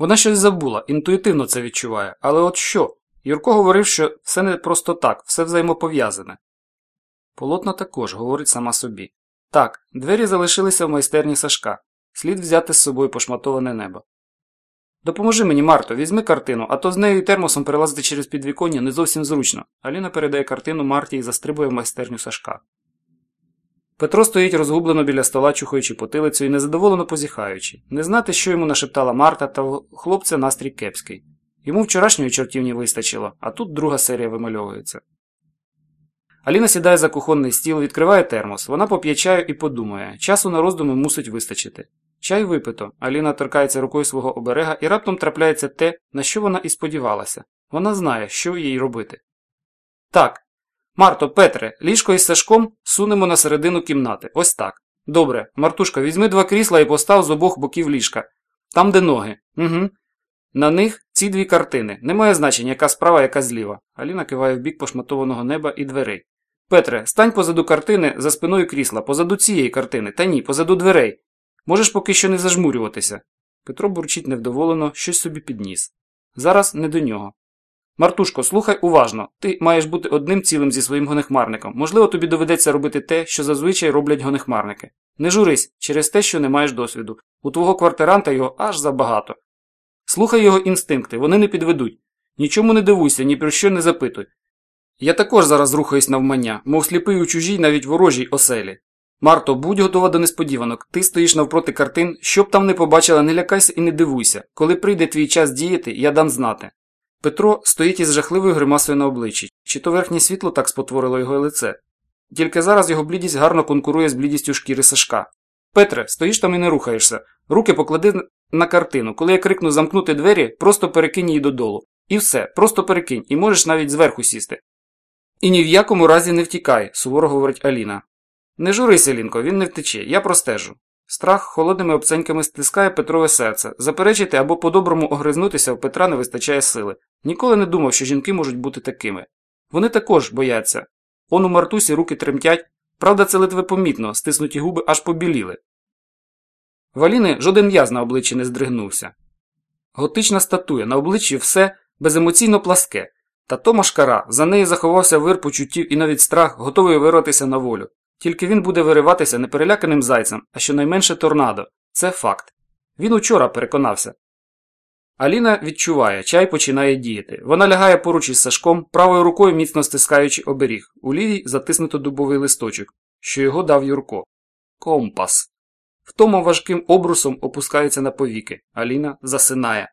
Вона щось забула, інтуїтивно це відчуває. Але от що? Юрко говорив, що все не просто так, все взаємопов'язане. Полотна також говорить сама собі. Так, двері залишилися в майстерні Сашка. Слід взяти з собою пошматоване небо. Допоможи мені, Марто, візьми картину, а то з нею і термосом перелазити через підвіконня не зовсім зручно. Аліна передає картину Марті і застрибує в майстерню Сашка. Петро стоїть розгублено біля стола, чухаючи потилицю і незадоволено позіхаючи. Не знати, що йому нашептала Марта, та хлопця настрій кепський. Йому вчорашньої чортівні вистачило, а тут друга серія вимальовується. Аліна сідає за кухонний стіл, відкриває термос. Вона поп'є чаю і подумає. Часу на роздуми мусить вистачити. Чай випито. Аліна торкається рукою свого оберега і раптом трапляється те, на що вона і сподівалася. Вона знає, що їй робити. Так. Марто, Петре, ліжко із Сашком сунемо на середину кімнати. Ось так. Добре, Мартушка, візьми два крісла і постав з обох боків ліжка. Там, де ноги. Угу. На них ці дві картини. Немає значення, яка справа, яка зліва. Аліна киває в бік пошматованого неба і дверей. Петре, стань позаду картини за спиною крісла, позаду цієї картини, та ні, позаду дверей. Можеш поки що не зажмурюватися. Петро бурчить невдоволено, щось собі підніс. Зараз не до нього. Мартушко, слухай уважно. Ти маєш бути одним цілим зі своїм гонехмарником. Можливо, тобі доведеться робити те, що зазвичай роблять гонехмарники. Не журись через те, що не маєш досвіду. У твого квартиранта його аж забагато. Слухай його інстинкти, вони не підведуть. Нічому не дивуйся, ні про що не запитуй. Я також зараз рухаюсь навмання, мов сліпий у чужій, навіть ворожій оселі. Марто, будь готова до несподіванок. Ти стоїш навпроти картин, щоб там не побачила, не лякайся і не дивуйся. Коли прийде твій час діяти, я дам знати. Петро стоїть із жахливою гримасою на обличчі, чи то верхнє світло так спотворило його лице. Тільки зараз його блідість гарно конкурує з блідістю шкіри Сашка. Петре, стоїш там і не рухаєшся. Руки поклади на картину. Коли я крикну замкнути двері, просто перекинь її додолу. І все, просто перекинь, і можеш навіть зверху сісти. І ні в якому разі не втікай, суворо говорить Аліна. Не журися, Лінко, він не втече, я простежу. Страх холодними обценьками стискає Петрове серце. Заперечити або по-доброму огризнутися в Петра не вистачає сили. Ніколи не думав, що жінки можуть бути такими. Вони також бояться. Он у Мартусі руки тремтять, правда, це ледве помітно, стиснуті губи аж побіліли. В Аліни жоден м'яз на обличчі не здригнувся. Готична статуя, на обличчі все беземоційно пласке, та то машкара, за нею заховався вир почуттів і навіть страх, готовий вирватися на волю. Тільки він буде вириватися не переляканим зайцем, а щонайменше торнадо. Це факт. Він учора переконався. Аліна відчуває, чай починає діяти. Вона лягає поруч із Сашком, правою рукою міцно стискаючи оберіг, у лівій затиснуто дубовий листочок, що його дав Юрко. Компас. Втома важким обрусом опускається на повіки. Аліна засинає.